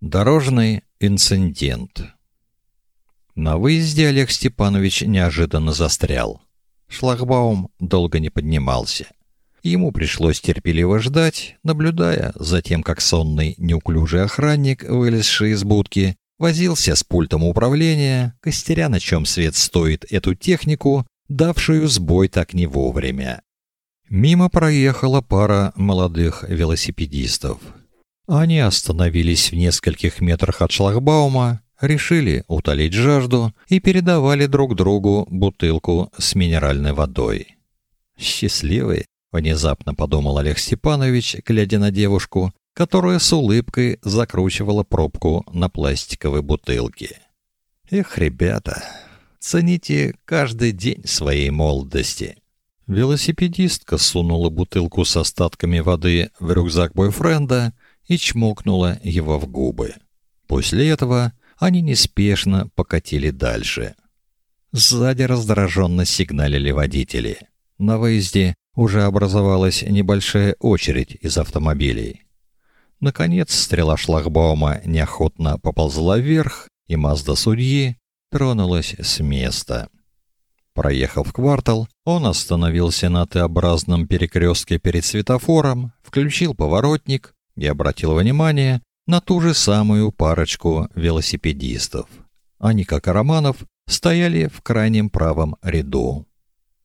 Дорожный инцидент. На выезде Олег Степанович неожиданно застрял. Шлагбаум долго не поднимался. Ему пришлось терпеливо ждать, наблюдая за тем, как сонный, неуклюжий охранник, вылезший из будки, возился с пультом управления, костеря на чем свет стоит эту технику, давшую сбой так не вовремя. Мимо проехала пара молодых велосипедистов. Они остановились в нескольких метрах от шлагбаума, решили утолить жажду и передавали друг другу бутылку с минеральной водой. Счастливые, внезапно подумал Олег Степанович, глядя на девушку, которая с улыбкой закручивала пробку на пластиковой бутылке. Эх, ребята, цените каждый день своей молодости. Велосипедистка сунула бутылку с остатками воды в рюкзак бойфренда и чмокнула его в губы. После этого они неспешно покатили дальше. Сзади раздраженно сигналили водители. На выезде уже образовалась небольшая очередь из автомобилей. Наконец, стрела шлагбаума неохотно поползла вверх, и Мазда судьи тронулась с места. Проехав квартал, он остановился на Т-образном перекрестке перед светофором, включил поворотник и обратил внимание на ту же самую парочку велосипедистов. Они, как и Романов, стояли в крайнем правом ряду.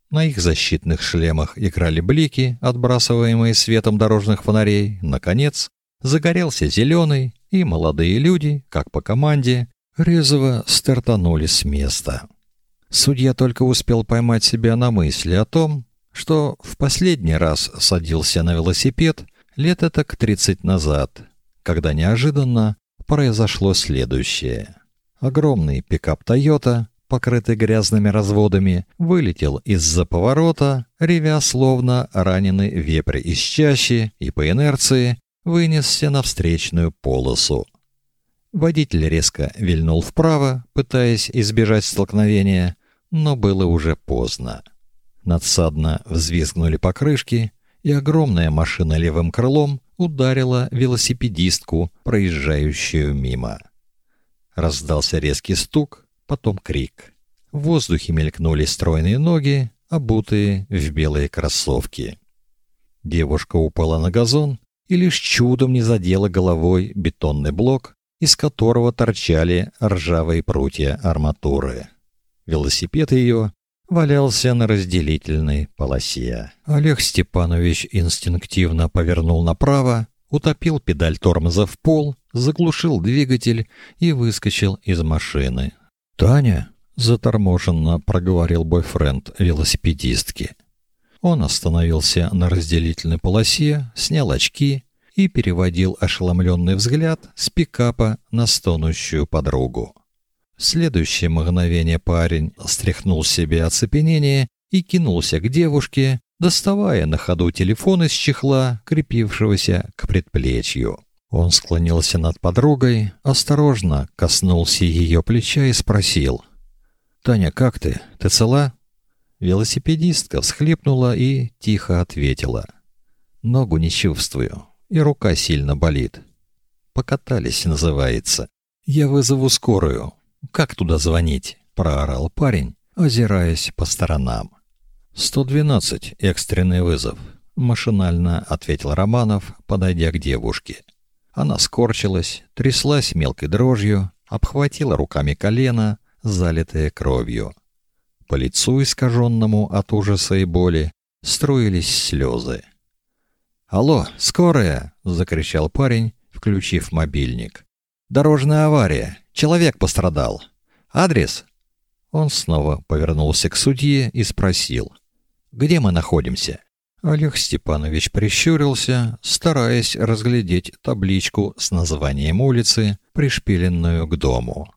На их защитных шлемах играли блики, отбрасываемые светом дорожных фонарей. Наконец, загорелся зеленый, и молодые люди, как по команде, резво стартанули с места. Судья только успел поймать себя на мысли о том, что в последний раз садился на велосипед Лет это к 30 назад, когда неожиданно произошло следующее. Огромный пикап Toyota, покрытый грязными разводами, вылетел из-за поворота, ревя словно раненый вепрь из чащи и по инерции вынесся на встречную полосу. Водитель резко вильнул вправо, пытаясь избежать столкновения, но было уже поздно. Надсадно взвизгнули покрышки, и огромная машина левым крылом ударила велосипедистку, проезжающую мимо. Раздался резкий стук, потом крик. В воздухе мелькнули стройные ноги, обутые в белые кроссовки. Девушка упала на газон и лишь чудом не задела головой бетонный блок, из которого торчали ржавые прутья арматуры. Велосипед ее валялся на разделительной полосе. Олег Степанович инстинктивно повернул направо, утопил педаль тормоза в пол, заглушил двигатель и выскочил из машины. "Таня", заторможенно проговорил бойфренд велосипедистки. Он остановился на разделительной полосе, снял очки и переводил ошеломленный взгляд с пикапа на стонущую подругу. В следующее мгновение парень стряхнул с себя оцепенение и кинулся к девушке, доставая на ходу телефон из чехла, крепившегося к предплечью. Он склонился над подругой, осторожно коснулся ее плеча и спросил: "Таня, как ты? Ты цела?" Велосипедистка всхлипнула и тихо ответила: "Ногу не чувствую, и рука сильно болит. Покатались, называется. Я вызову скорую. Как туда звонить? проорал парень, озираясь по сторонам. «112, экстренный вызов», — машинально ответил Романов, подойдя к девушке. Она скорчилась, тряслась мелкой дрожью, обхватила руками колено, залитое кровью. По лицу, искаженному от ужаса и боли, струились слезы. «Алло, скорая!» — закричал парень, включив мобильник. «Дорожная авария! Человек пострадал. Адрес? Он снова повернулся к судье и спросил: "Где мы находимся?" Олег Степанович прищурился, стараясь разглядеть табличку с названием улицы, пришпиленную к дому.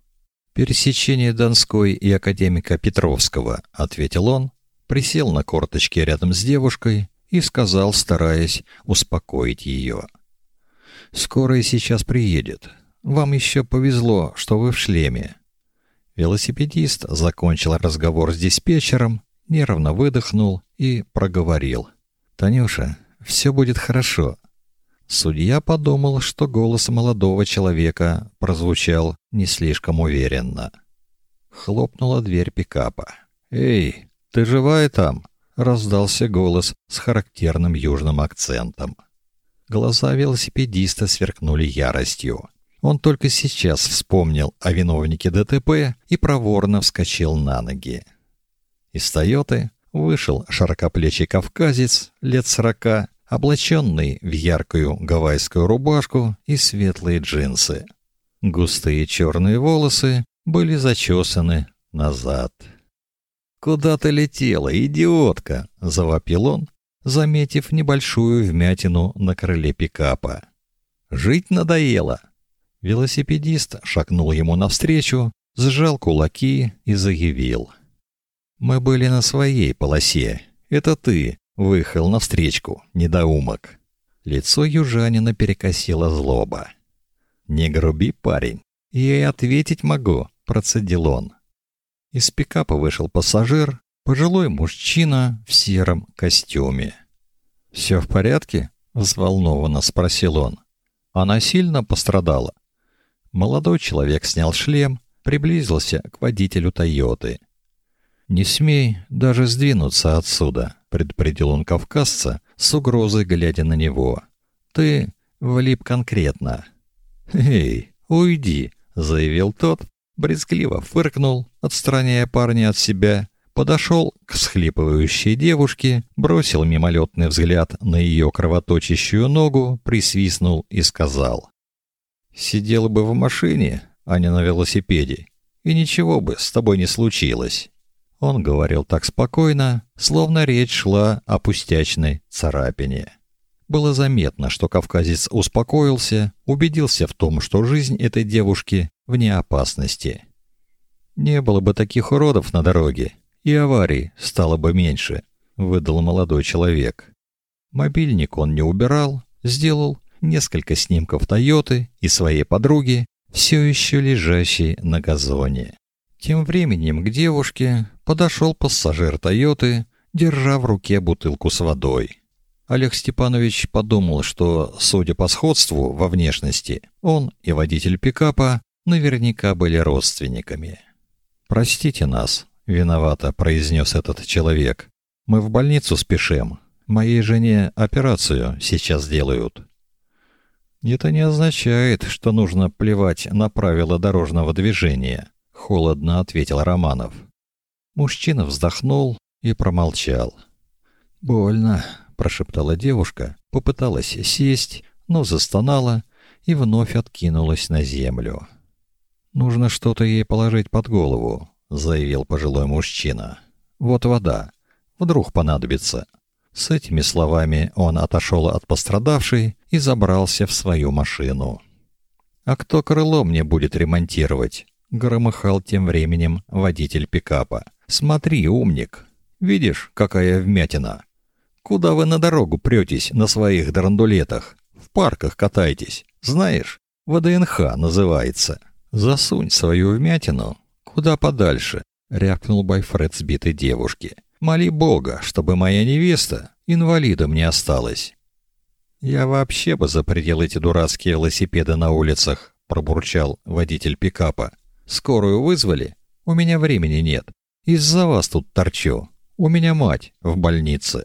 Пересечение Донской и академика Петровского, ответил он, присел на корточки рядом с девушкой и сказал, стараясь успокоить ее. Скорая сейчас приедет. Вам еще повезло, что вы в шлеме. Велосипедист закончил разговор с диспетчером, нервно выдохнул и проговорил: "Танюша, все будет хорошо. Судья подумал, что голос молодого человека прозвучал не слишком уверенно. Хлопнула дверь пикапа. «Эй, ты живая там?» — раздался голос с характерным южным акцентом. Глаза велосипедиста сверкнули яростью. Он только сейчас вспомнил о виновнике ДТП и проворно вскочил на ноги. Из «Тойоты» вышел широкоплечий кавказец лет сорока, облаченный в яркую гавайскую рубашку и светлые джинсы. Густые черные волосы были зачесаны назад. «Куда ты летела, идиотка?» — завопил он, заметив небольшую вмятину на крыле пикапа. «Жить надоело!» Велосипедист шагнул ему навстречу, сжал кулаки и заявил. «Мы были на своей полосе. Это ты выехал навстречку, недоумок». Лицо южанина перекосило злоба. «Не груби, парень. Я и ответить могу», — процедил он. Из пикапа вышел пассажир, пожилой мужчина в сером костюме. «Все в порядке?» — взволнованно спросил он. «Она сильно пострадала?» Молодой человек снял шлем, приблизился к водителю Тойоты. «Не смей даже сдвинуться отсюда», — предупредил он кавказца, с угрозой глядя на него. «Ты влип конкретно». «Эй, уйди», — заявил тот, брезгливо фыркнул, отстраняя парня от себя, подошел к схлипывающей девушке, бросил мимолетный взгляд на ее кровоточащую ногу, присвистнул и сказал. Сидела бы в машине, а не на велосипеде, и ничего бы с тобой не случилось. Он говорил так спокойно, словно речь шла о пустячной царапине. Было заметно, что кавказец успокоился, убедился в том, что жизнь этой девушки вне опасности. Не было бы таких уродов на дороге, и аварий стало бы меньше, выдал молодой человек. Мобильник он не убирал, сделал несколько снимков Тойоты и своей подруги, все еще лежащей на газоне. Тем временем к девушке подошел пассажир Тойоты, держа в руке бутылку с водой. Олег Степанович подумал, что, судя по сходству во внешности, он и водитель пикапа наверняка были родственниками. «Простите нас», — виновато произнес этот человек. «Мы в больницу спешим. Моей жене операцию сейчас делают». Это не означает, что нужно плевать на правила дорожного движения, холодно ответил Романов. Мужчина вздохнул и промолчал. Больно, прошептала девушка, попыталась сесть, но застонала и вновь откинулась на землю. Нужно что-то ей положить под голову, заявил пожилой мужчина. Вот вода. Вдруг понадобится. С этими словами он отошел от пострадавшей и забрался в свою машину. А кто крыло мне будет ремонтировать? громыхал тем временем водитель пикапа. Смотри, умник. Видишь, какая вмятина? Куда вы на дорогу претесь на своих драндулетах? В парках катайтесь. Знаешь, ВДНХ называется. Засунь свою вмятину куда подальше, рявкнул бойфред сбитой девушки. Моли Бога, чтобы моя невеста инвалидом не осталась. Я вообще бы запретил эти дурацкие велосипеды на улицах, пробурчал водитель пикапа. Скорую вызвали? У меня времени нет. Из-за вас тут торчу. У меня мать в больнице.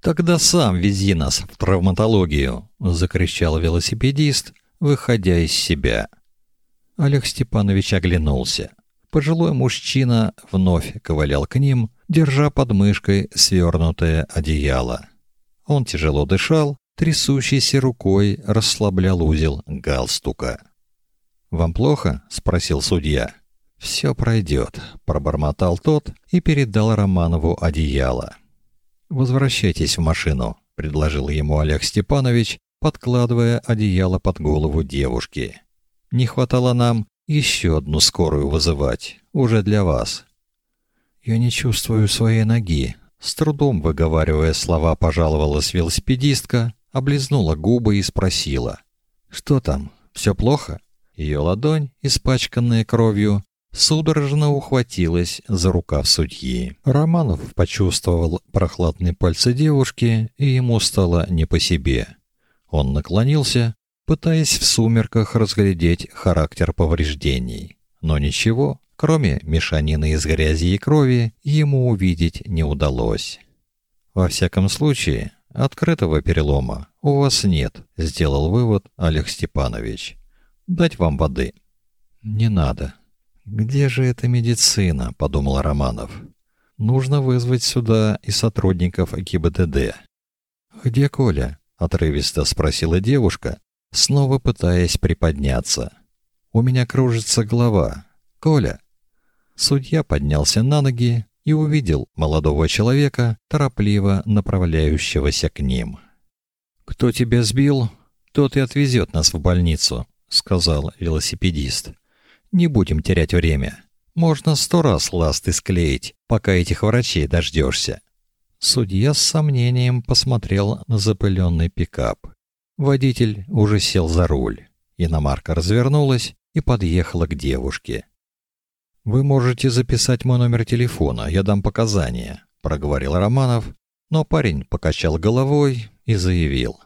Тогда сам вези нас в травматологию, закричал велосипедист, выходя из себя. Олег Степанович оглянулся. Пожилой мужчина вновь ковылял к ним, держа под мышкой свернутое одеяло. Он тяжело дышал, трясущейся рукой расслаблял узел галстука. «Вам плохо?» — спросил судья. «Все пройдет», — пробормотал тот и передал Романову одеяло. «Возвращайтесь в машину», — предложил ему Олег Степанович, подкладывая одеяло под голову девушки. «Не хватало нам еще одну скорую вызывать, уже для вас. Я не чувствую своей ноги. С трудом выговаривая слова, пожаловалась велосипедистка, облизнула губы и спросила: "Что там? Все плохо?" Ее ладонь, испачканная кровью, судорожно ухватилась за рукав судьи. Романов почувствовал прохладные пальцы девушки, и ему стало не по себе. Он наклонился, пытаясь в сумерках разглядеть характер повреждений, но ничего, кроме мешанины из грязи и крови, ему увидеть не удалось. Во всяком случае, открытого перелома у вас нет, сделал вывод Олег Степанович. Дать вам воды. Не надо. Где же эта медицина, подумал Романов. Нужно вызвать сюда и сотрудников ГИБДД. Где Коля? отрывисто спросила девушка, снова пытаясь приподняться. У меня кружится голова. Коля. Судья поднялся на ноги и увидел молодого человека, торопливо направляющегося к ним. Кто тебя сбил, тот и отвезет нас в больницу, сказал велосипедист. Не будем терять время. Можно сто раз ласты склеить, пока этих врачей дождешься. Судья с сомнением посмотрел на запыленный пикап. Водитель уже сел за руль. Иномарка развернулась и подъехала к девушке. Вы можете записать мой номер телефона, я дам показания, проговорил Романов, но парень покачал головой и заявил: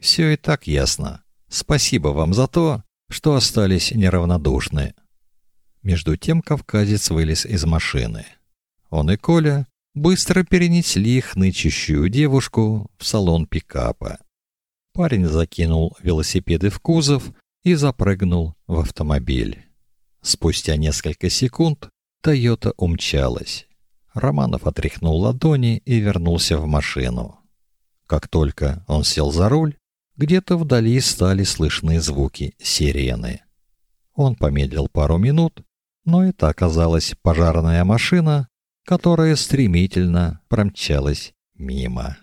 «Все и так ясно. Спасибо вам за то, что остались неравнодушны. Между тем кавказец вылез из машины. Он и Коля быстро перенесли хнычущую девушку в салон пикапа. Парень закинул велосипеды в кузов и запрыгнул в автомобиль. Спустя несколько секунд Тойота умчалась. Романов отряхнул ладони и вернулся в машину. Как только он сел за руль, где-то вдали стали слышны звуки сирены. Он помедлил пару минут, но это оказалась пожарная машина, которая стремительно промчалась мимо.